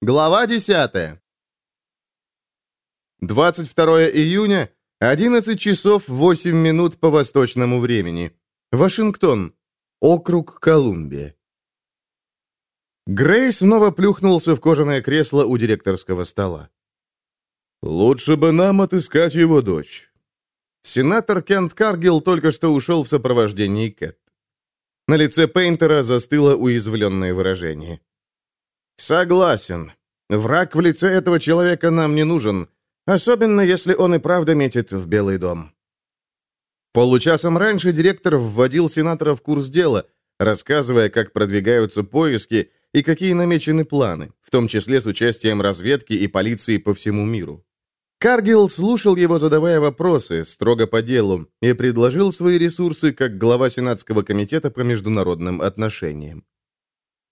Глава 10. 22 июня, 11 часов 8 минут по восточному времени. Вашингтон. Округ Колумбия. Грей снова плюхнулся в кожаное кресло у директорского стола. «Лучше бы нам отыскать его дочь». Сенатор Кент Каргилл только что ушел в сопровождении Кэт. На лице Пейнтера застыло уязвленное выражение. «Согласен. Враг в лице этого человека нам не нужен, особенно если он и правда метит в Белый дом». Получасом раньше директор вводил сенатора в курс дела, рассказывая, как продвигаются поиски и какие намечены планы, в том числе с участием разведки и полиции по всему миру. Каргилл слушал его, задавая вопросы, строго по делу, и предложил свои ресурсы как глава Сенатского комитета по международным отношениям.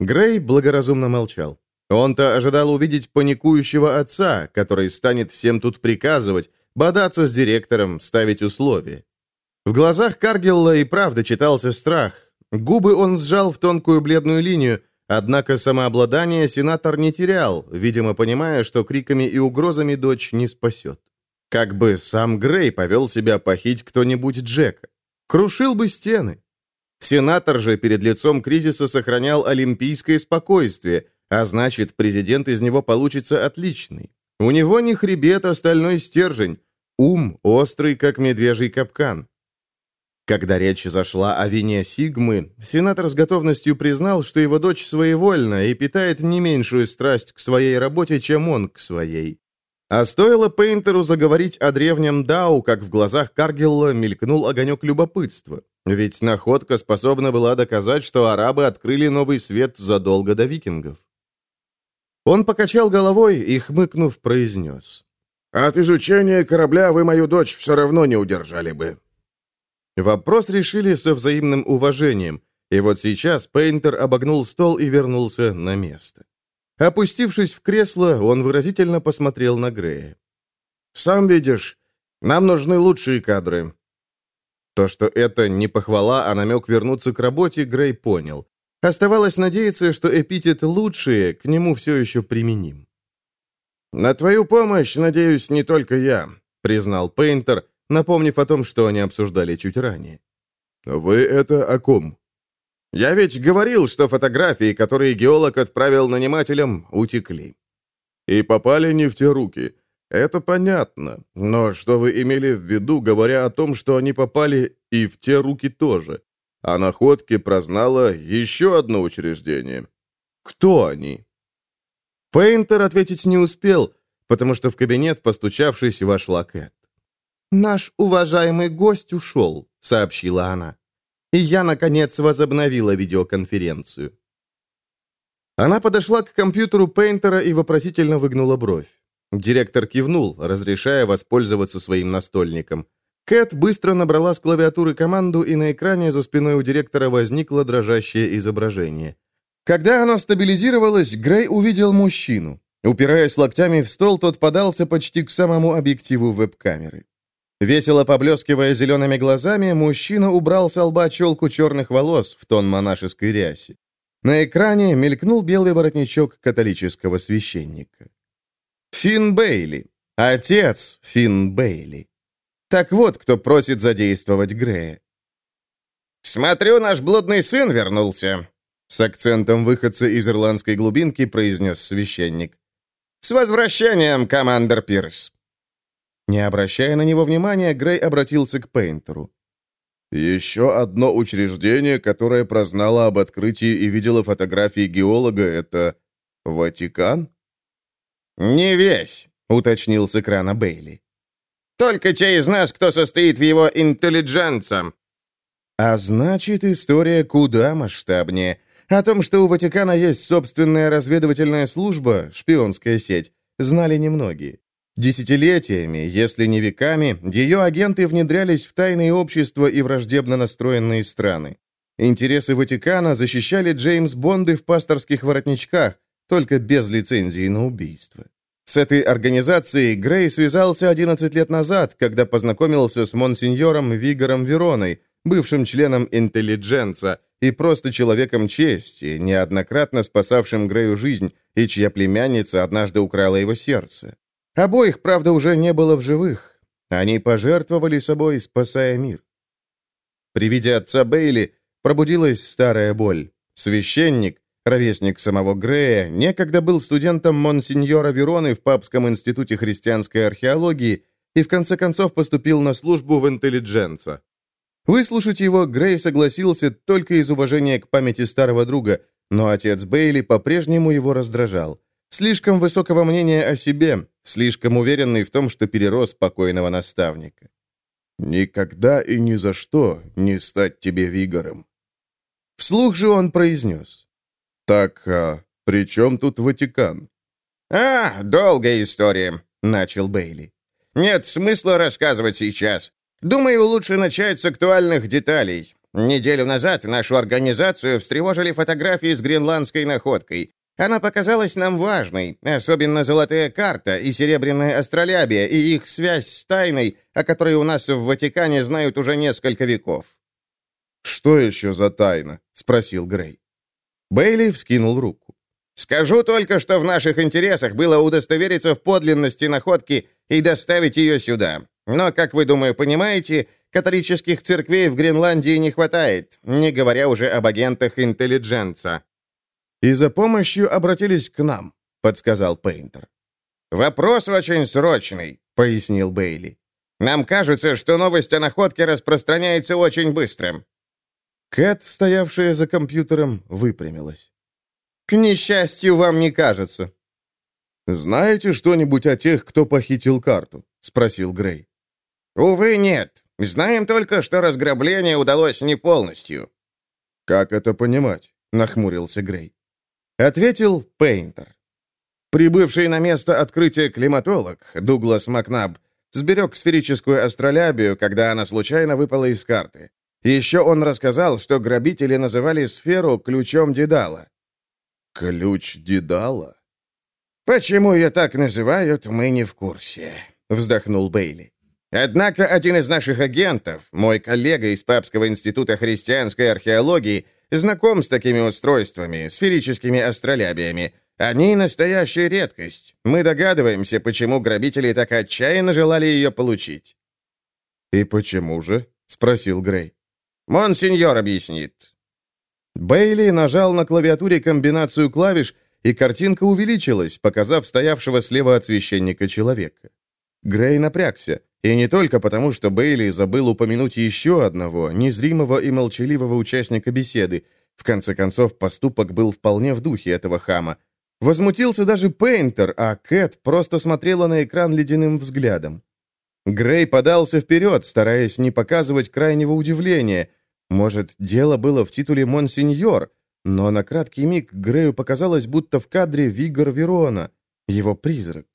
Грей благоразумно молчал. Он-то ожидал увидеть паникующего отца, который станет всем тут приказывать, бодаться с директором, ставить условия. В глазах Каргилла и правда читался страх. Губы он сжал в тонкую бледную линию, однако самообладание сенатор не терял, видимо, понимая, что криками и угрозами дочь не спасет. Как бы сам Грей повел себя похить кто-нибудь Джека. Крушил бы стены. Сенатор же перед лицом кризиса сохранял олимпийское спокойствие, а значит, президент из него получится отличный. У него не хребет, а стальной стержень. Ум острый, как медвежий капкан. Когда речь зашла о вине Сигмы, сенатор с готовностью признал, что его дочь своевольна и питает не меньшую страсть к своей работе, чем он к своей. А стоило Пейнтеру заговорить о древнем Дау, как в глазах Каргелла мелькнул огонек любопытства. Ведь находка способна была доказать, что арабы открыли новый свет задолго до викингов. Он покачал головой и, хмыкнув, произнес. «От изучения корабля вы мою дочь все равно не удержали бы». Вопрос решили со взаимным уважением, и вот сейчас Пейнтер обогнул стол и вернулся на место. Опустившись в кресло, он выразительно посмотрел на Грея. «Сам видишь, нам нужны лучшие кадры. То, что это не похвала, а намек вернуться к работе, Грей понял. Оставалось надеяться, что эпитет «лучшие» к нему все еще применим. «На твою помощь, надеюсь, не только я», — признал Пейнтер, напомнив о том, что они обсуждали чуть ранее. «Вы это о ком?» «Я ведь говорил, что фотографии, которые геолог отправил нанимателям, утекли». «И попали не в те руки. Это понятно, но что вы имели в виду, говоря о том, что они попали и в те руки тоже? О находке прознало еще одно учреждение. Кто они? Пейнтер ответить не успел, потому что в кабинет, постучавшись, вошла Кэт. «Наш уважаемый гость ушел», — сообщила она. «И я, наконец, возобновила видеоконференцию». Она подошла к компьютеру Пейнтера и вопросительно выгнула бровь. Директор кивнул, разрешая воспользоваться своим настольником. Кэт быстро набрала с клавиатуры команду, и на экране за спиной у директора возникло дрожащее изображение. Когда оно стабилизировалось, Грей увидел мужчину. Упираясь локтями в стол, тот подался почти к самому объективу веб-камеры. Весело поблескивая зелеными глазами, мужчина убрал с лба челку черных волос в тон монашеской рясе. На экране мелькнул белый воротничок католического священника. Финн Бейли. Отец Финн Бейли. Так вот, кто просит задействовать Грея. «Смотрю, наш блудный сын вернулся», — с акцентом выходца из ирландской глубинки произнес священник. «С возвращением, командир Пирс!» Не обращая на него внимания, Грей обратился к Пейнтеру. «Еще одно учреждение, которое прознало об открытии и видело фотографии геолога, это Ватикан?» «Не весь», — уточнил с экрана Бейли. «Только те из нас, кто состоит в его интеллидженце». А значит, история куда масштабнее. О том, что у Ватикана есть собственная разведывательная служба, шпионская сеть, знали немногие. Десятилетиями, если не веками, ее агенты внедрялись в тайные общества и враждебно настроенные страны. Интересы Ватикана защищали Джеймс Бонды в пасторских воротничках, только без лицензии на убийство. С этой организацией Грей связался 11 лет назад, когда познакомился с монсеньором Вигором Вероной, бывшим членом интеллидженца, и просто человеком чести, неоднократно спасавшим Грею жизнь, и чья племянница однажды украла его сердце. Обоих, правда, уже не было в живых. Они пожертвовали собой, спасая мир. При виде отца Бейли пробудилась старая боль. Священник, ровесник самого Грея, некогда был студентом Монсеньора Вероны в Папском институте христианской археологии и в конце концов поступил на службу в интеллидженца. Выслушать его Грей согласился только из уважения к памяти старого друга, но отец Бейли по-прежнему его раздражал. Слишком высокого мнения о себе, слишком уверенный в том, что перерос покойного наставника. «Никогда и ни за что не стать тебе Вигором». Вслух же он произнес. «Так, а при чем тут Ватикан?» «А, долгая история», — начал Бейли. «Нет смысла рассказывать сейчас. Думаю, лучше начать с актуальных деталей. Неделю назад нашу организацию встревожили фотографии с гренландской находкой. Она показалась нам важной, особенно золотая карта и серебряная астролябия, и их связь с тайной, о которой у нас в Ватикане знают уже несколько веков. «Что еще за тайна?» — спросил Грей. Бейли вскинул руку. «Скажу только, что в наших интересах было удостовериться в подлинности находки и доставить ее сюда. Но, как вы, думаю, понимаете, католических церквей в Гренландии не хватает, не говоря уже об агентах интеллидженца. «И за помощью обратились к нам», — подсказал Пейнтер. «Вопрос очень срочный», — пояснил Бейли. «Нам кажется, что новость о находке распространяется очень быстро». Кэт, стоявшая за компьютером, выпрямилась. «К несчастью, вам не кажется». «Знаете что-нибудь о тех, кто похитил карту?» — спросил Грей. «Увы, нет. Знаем только, что разграбление удалось не полностью». «Как это понимать?» — нахмурился Грей. Ответил Пейнтер. Прибывший на место открытия климатолог Дуглас Макнаб сберег сферическую астролябию, когда она случайно выпала из карты. Еще он рассказал, что грабители называли сферу ключом Дедала. «Ключ Дедала?» «Почему ее так называют, мы не в курсе», — вздохнул Бейли. Однако один из наших агентов, мой коллега из Папского института христианской археологии, знаком с такими устройствами, сферическими астролябиями. Они настоящая редкость. Мы догадываемся, почему грабители так отчаянно желали ее получить». «И почему же?» — спросил Грей. «Монсеньор объяснит». Бейли нажал на клавиатуре комбинацию клавиш, и картинка увеличилась, показав стоявшего слева от священника человека. Грей напрягся. И не только потому, что Бейли забыл упомянуть еще одного, незримого и молчаливого участника беседы. В конце концов, поступок был вполне в духе этого хама. Возмутился даже Пейнтер, а Кэт просто смотрела на экран ледяным взглядом. Грей подался вперед, стараясь не показывать крайнего удивления. Может, дело было в титуле «Монсеньор», но на краткий миг Грею показалось, будто в кадре Вигор Верона, его призрак.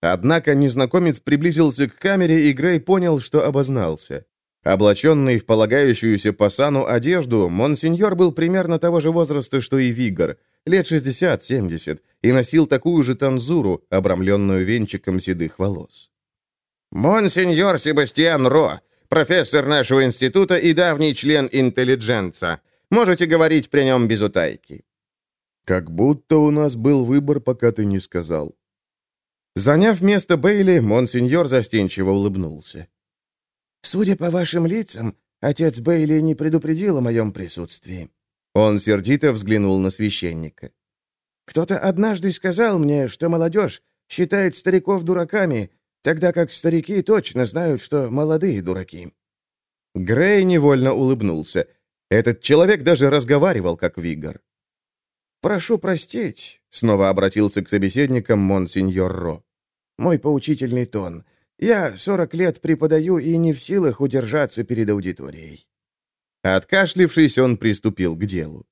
Однако незнакомец приблизился к камере, и Грей понял, что обознался. Облаченный в полагающуюся пасану одежду, монсеньор был примерно того же возраста, что и Вигор, лет 60-70, и носил такую же танзуру, обрамленную венчиком седых волос. «Монсеньор Себастьян Ро, профессор нашего института и давний член интеллидженца. Можете говорить при нем без утайки». «Как будто у нас был выбор, пока ты не сказал», Заняв место Бейли, монсеньор застенчиво улыбнулся. «Судя по вашим лицам, отец Бейли не предупредил о моем присутствии». Он сердито взглянул на священника. «Кто-то однажды сказал мне, что молодежь считает стариков дураками, тогда как старики точно знают, что молодые дураки». Грей невольно улыбнулся. Этот человек даже разговаривал, как Вигор. «Прошу простить», — снова обратился к собеседникам монсеньор Ро. «Мой поучительный тон. Я сорок лет преподаю и не в силах удержаться перед аудиторией». Откашлившись, он приступил к делу.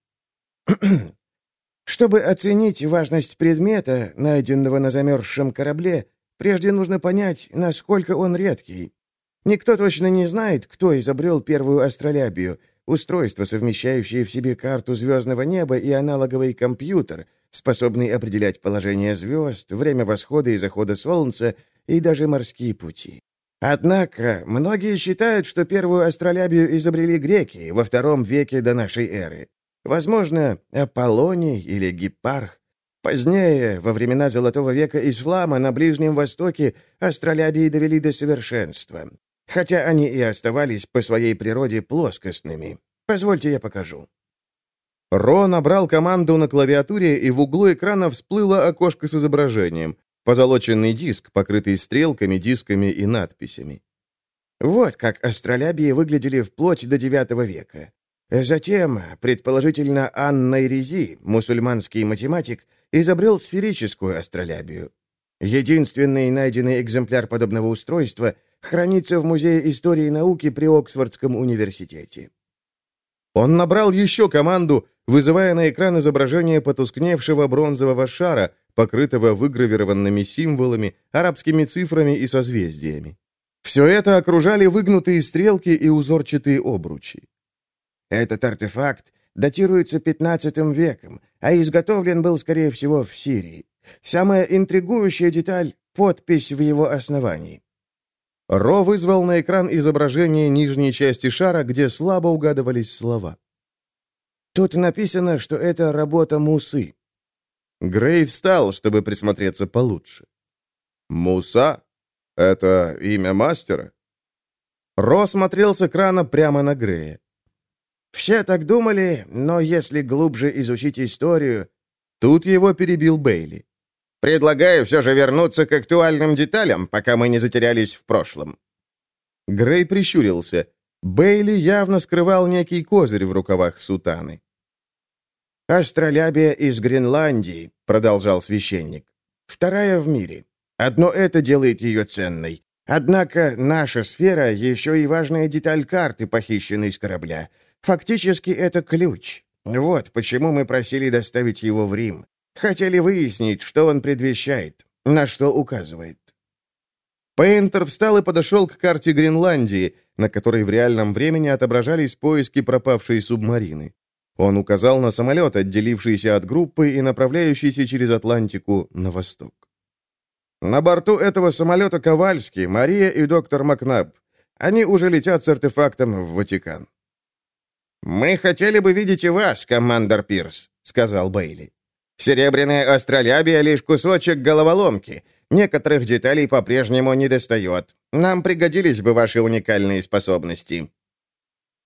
«Чтобы оценить важность предмета, найденного на замерзшем корабле, прежде нужно понять, насколько он редкий. Никто точно не знает, кто изобрел первую астролябию, Устройство, совмещающее в себе карту звездного неба и аналоговый компьютер, способный определять положение звезд, время восхода и захода Солнца и даже морские пути. Однако, многие считают, что первую астролябию изобрели греки во втором веке до нашей эры. Возможно, Аполлоний или Гиппарх. Позднее, во времена Золотого века ислама, на Ближнем Востоке астролябии довели до совершенства. Хотя они и оставались по своей природе плоскостными. Позвольте я покажу. Ро набрал команду на клавиатуре, и в углу экрана всплыло окошко с изображением. Позолоченный диск, покрытый стрелками, дисками и надписями. Вот как астролябии выглядели вплоть до IX века. Затем, предположительно, Анна Рези, мусульманский математик, изобрел сферическую астролябию. Единственный найденный экземпляр подобного устройства хранится в Музее истории науки при Оксфордском университете. Он набрал еще команду, вызывая на экран изображение потускневшего бронзового шара, покрытого выгравированными символами, арабскими цифрами и созвездиями. Все это окружали выгнутые стрелки и узорчатые обручи. Этот артефакт датируется 15 веком, а изготовлен был, скорее всего, в Сирии. Самая интригующая деталь — подпись в его основании. Ро вызвал на экран изображение нижней части шара, где слабо угадывались слова. Тут написано, что это работа Мусы. Грей встал, чтобы присмотреться получше. «Муса? Это имя мастера?» Ро смотрел с экрана прямо на Грея. Все так думали, но если глубже изучить историю... Тут его перебил Бейли. Предлагаю все же вернуться к актуальным деталям, пока мы не затерялись в прошлом. Грей прищурился. Бейли явно скрывал некий козырь в рукавах сутаны. «Астролябия из Гренландии», — продолжал священник. «Вторая в мире. Одно это делает ее ценной. Однако наша сфера — еще и важная деталь карты, похищенной с корабля. Фактически это ключ. Вот почему мы просили доставить его в Рим. Хотели выяснить, что он предвещает, на что указывает. Пейнтер встал и подошел к карте Гренландии, на которой в реальном времени отображались поиски пропавшей субмарины. Он указал на самолет, отделившийся от группы и направляющийся через Атлантику на восток. На борту этого самолета Ковальский, Мария и доктор Макнаб. Они уже летят с артефактом в Ватикан. «Мы хотели бы видеть и вас, командор Пирс», — сказал Бейли. «Серебряная астролябия — лишь кусочек головоломки. Некоторых деталей по-прежнему недостает. Нам пригодились бы ваши уникальные способности».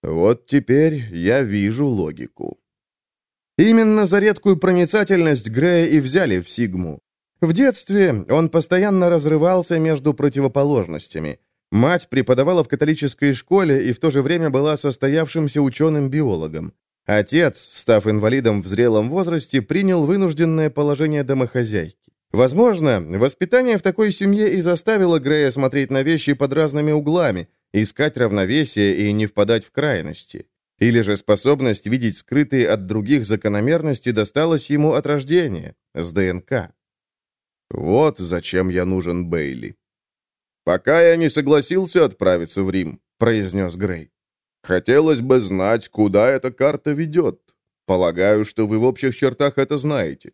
Вот теперь я вижу логику. Именно за редкую проницательность Грея и взяли в Сигму. В детстве он постоянно разрывался между противоположностями — Мать преподавала в католической школе и в то же время была состоявшимся ученым-биологом. Отец, став инвалидом в зрелом возрасте, принял вынужденное положение домохозяйки. Возможно, воспитание в такой семье и заставило Грея смотреть на вещи под разными углами, искать равновесие и не впадать в крайности. Или же способность видеть скрытые от других закономерности досталась ему от рождения, с ДНК. Вот зачем я нужен Бейли. «Пока я не согласился отправиться в Рим», — произнес Грей. «Хотелось бы знать, куда эта карта ведет. Полагаю, что вы в общих чертах это знаете».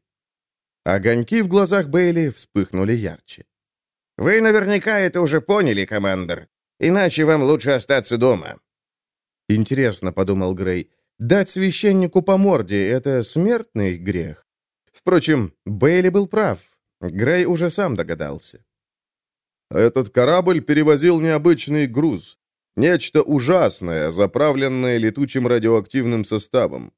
Огоньки в глазах Бейли вспыхнули ярче. «Вы наверняка это уже поняли, командор. Иначе вам лучше остаться дома». «Интересно», — подумал Грей, — «дать священнику по морде — это смертный грех». Впрочем, Бейли был прав. Грей уже сам догадался. Этот корабль перевозил необычный груз. Нечто ужасное, заправленное летучим радиоактивным составом.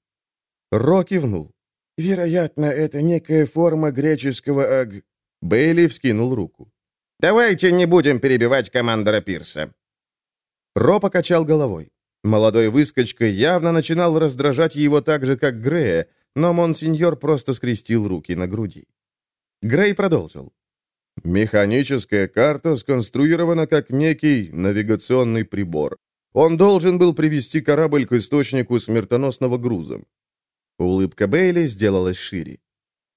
Ро кивнул. «Вероятно, это некая форма греческого аг...» Бейли вскинул руку. «Давайте не будем перебивать командора Пирса». Ро покачал головой. Молодой выскочка явно начинал раздражать его так же, как Грея, но монсеньор просто скрестил руки на груди. Грей продолжил. Механическая карта сконструирована как некий навигационный прибор. Он должен был привести корабль к источнику смертоносного груза. Улыбка Бейли сделалась шире.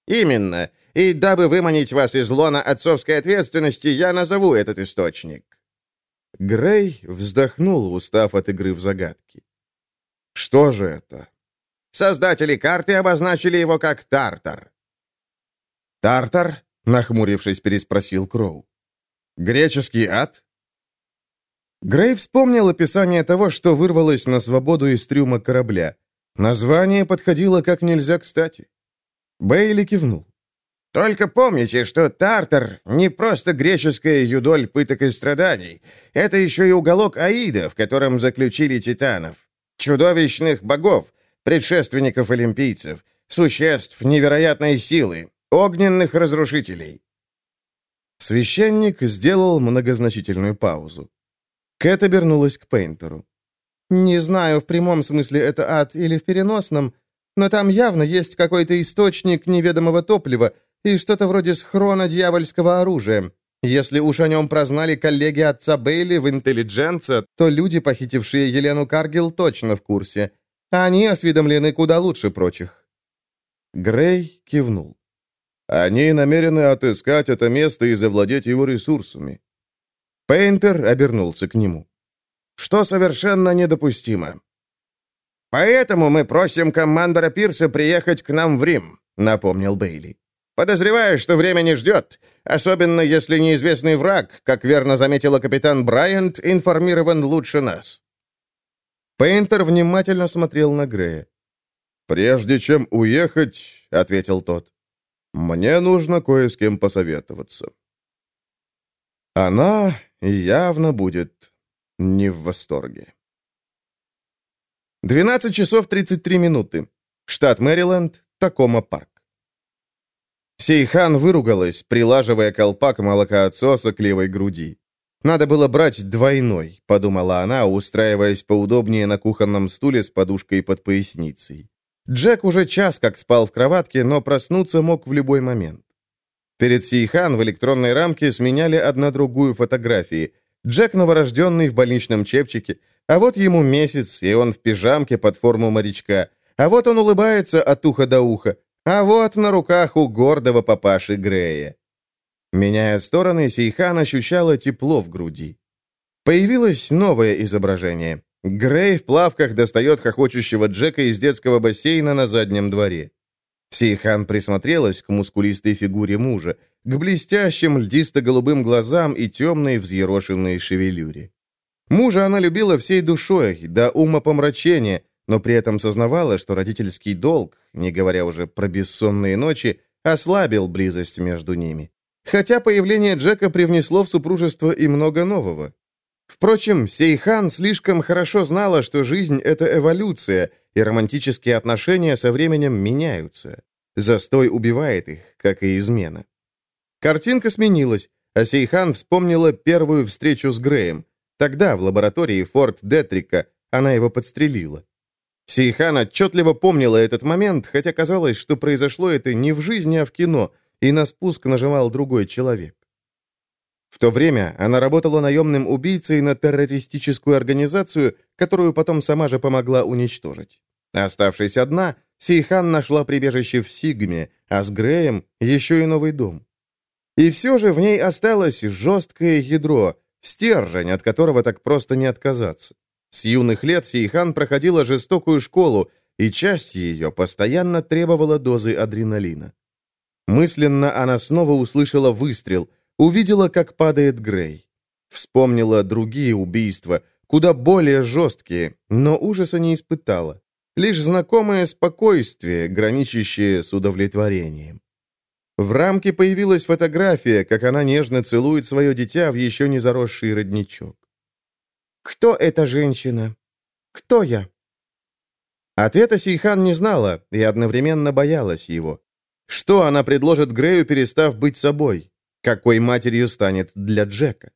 «Именно. И дабы выманить вас из лона отцовской ответственности, я назову этот источник». Грей вздохнул, устав от игры в загадки. «Что же это?» Создатели карты обозначили его как Тартар. «Тартар?» — нахмурившись, переспросил Кроу. «Греческий ад?» Грей вспомнил описание того, что вырвалось на свободу из трюма корабля. Название подходило как нельзя кстати. Бейли кивнул. «Только помните, что Тартар — не просто греческая юдоль пыток и страданий. Это еще и уголок Аида, в котором заключили титанов. Чудовищных богов, предшественников олимпийцев, существ невероятной силы, огненных разрушителей». Священник сделал многозначительную паузу. Кэт обернулась к Пейнтеру. «Не знаю, в прямом смысле это ад или в переносном, но там явно есть какой-то источник неведомого топлива, и что-то вроде схрона дьявольского оружия. Если уж о нем прознали коллеги отца Бейли в «Интеллидженца», то люди, похитившие Елену Каргил, точно в курсе. Они осведомлены куда лучше прочих. Грей кивнул. Они намерены отыскать это место и завладеть его ресурсами. Пейнтер обернулся к нему. Что совершенно недопустимо. «Поэтому мы просим командора Пирса приехать к нам в Рим», — напомнил Бейли. Подозреваю, что время не ждет, особенно если неизвестный враг, как верно заметила капитан Брайант, информирован лучше нас». Пейнтер внимательно смотрел на Грея. «Прежде чем уехать», — ответил тот, — «мне нужно кое с кем посоветоваться». Она явно будет не в восторге. 12 часов 33 минуты. Штат Мэриленд, Такома парк. Сейхан выругалась, прилаживая колпак молокоотсоса к левой груди. «Надо было брать двойной», — подумала она, устраиваясь поудобнее на кухонном стуле с подушкой под поясницей. Джек уже час как спал в кроватке, но проснуться мог в любой момент. Перед Сейхан в электронной рамке сменяли одна другую фотографии. Джек новорожденный в больничном чепчике, а вот ему месяц, и он в пижамке под форму морячка, а вот он улыбается от уха до уха, а вот на руках у гордого папаши Грея. Меняя стороны, Сейхан ощущала тепло в груди. Появилось новое изображение. Грей в плавках достает хохочущего Джека из детского бассейна на заднем дворе. Сейхан присмотрелась к мускулистой фигуре мужа, к блестящим льдисто-голубым глазам и темной взъерошенной шевелюре. Мужа она любила всей душой, до ума помрачения, но при этом сознавала, что родительский долг, не говоря уже про бессонные ночи, ослабил близость между ними. Хотя появление Джека привнесло в супружество и много нового. Впрочем, Сейхан слишком хорошо знала, что жизнь — это эволюция, и романтические отношения со временем меняются. Застой убивает их, как и измена. Картинка сменилась, а Сейхан вспомнила первую встречу с Греем. Тогда, в лаборатории Форт Детрика, она его подстрелила. Сейхан отчетливо помнила этот момент, хотя казалось, что произошло это не в жизни, а в кино, и на спуск нажимал другой человек. В то время она работала наемным убийцей на террористическую организацию, которую потом сама же помогла уничтожить. Оставшись одна, Сейхан нашла прибежище в Сигме, а с Греем еще и новый дом. И все же в ней осталось жесткое ядро, стержень, от которого так просто не отказаться. С юных лет Сейхан проходила жестокую школу, и часть ее постоянно требовала дозы адреналина. Мысленно она снова услышала выстрел, увидела, как падает Грей. Вспомнила другие убийства, куда более жесткие, но ужаса не испытала. Лишь знакомое спокойствие, граничащее с удовлетворением. В рамке появилась фотография, как она нежно целует свое дитя в еще не заросший родничок. Кто эта женщина? Кто я? Ответа Сейхан не знала и одновременно боялась его. Что она предложит Грею, перестав быть собой? Какой матерью станет для Джека?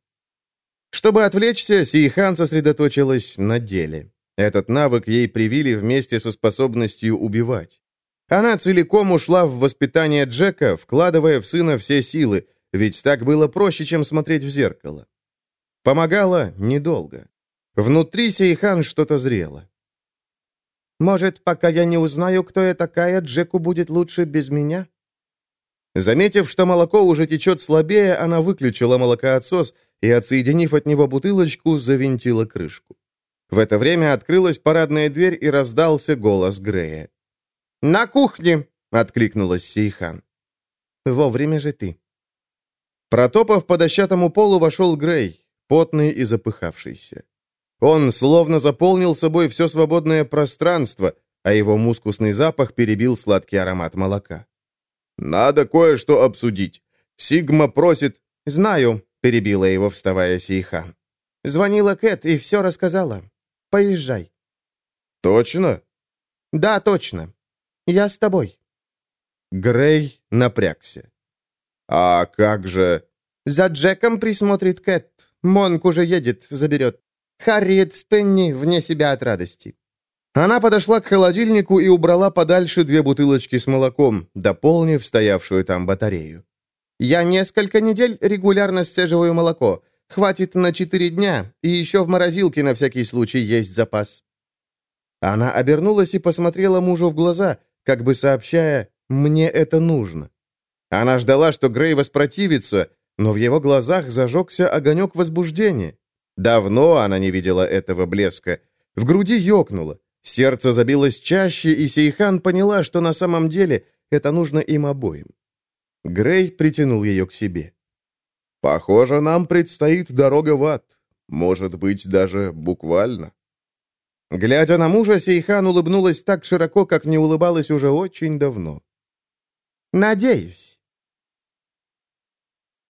Чтобы отвлечься, Сейхан сосредоточилась на деле. Этот навык ей привили вместе со способностью убивать. Она целиком ушла в воспитание Джека, вкладывая в сына все силы, ведь так было проще, чем смотреть в зеркало. Помогала недолго. Внутри Сейхан что-то зрело. «Может, пока я не узнаю, кто я такая, Джеку будет лучше без меня?» Заметив, что молоко уже течет слабее, она выключила молокоотсос и, отсоединив от него бутылочку, завинтила крышку. В это время открылась парадная дверь и раздался голос Грея. «На кухне!» — откликнулась Сейхан. «Вовремя же ты». Протопав по дощатому полу, вошел Грей. потный и запыхавшийся. Он словно заполнил собой все свободное пространство, а его мускусный запах перебил сладкий аромат молока. «Надо кое-что обсудить. Сигма просит...» «Знаю», — перебила его, вставая Сейхан. «Звонила Кэт и все рассказала. Поезжай». «Точно?» «Да, точно. Я с тобой». Грей напрягся. «А как же...» «За Джеком присмотрит Кэт. Монк уже едет, заберет. Харриет с Пенни вне себя от радости». Она подошла к холодильнику и убрала подальше две бутылочки с молоком, дополнив стоявшую там батарею. «Я несколько недель регулярно сцеживаю молоко. Хватит на четыре дня, и еще в морозилке на всякий случай есть запас». Она обернулась и посмотрела мужу в глаза, как бы сообщая «мне это нужно». Она ждала, что Грей воспротивится, но в его глазах зажегся огонек возбуждения. Давно она не видела этого блеска. В груди ёкнуло. Сердце забилось чаще, и Сейхан поняла, что на самом деле это нужно им обоим. Грей притянул ее к себе. «Похоже, нам предстоит дорога в ад. Может быть, даже буквально». Глядя на мужа, Сейхан улыбнулась так широко, как не улыбалась уже очень давно. «Надеюсь».